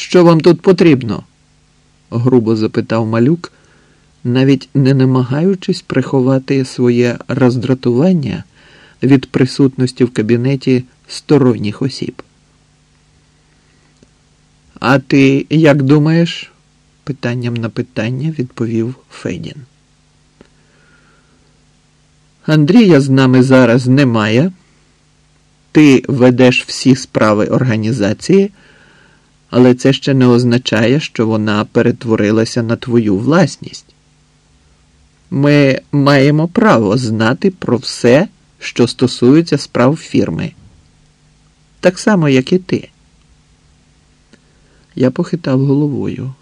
Що вам тут потрібно? грубо запитав малюк, навіть не намагаючись приховати своє роздратування від присутності в кабінеті сторонніх осіб. А ти як думаєш? питанням на питання відповів Федін. Андрія з нами зараз немає. Ти ведеш всі справи організації, але це ще не означає, що вона перетворилася на твою власність. Ми маємо право знати про все, що стосується справ фірми. Так само, як і ти. Я похитав головою.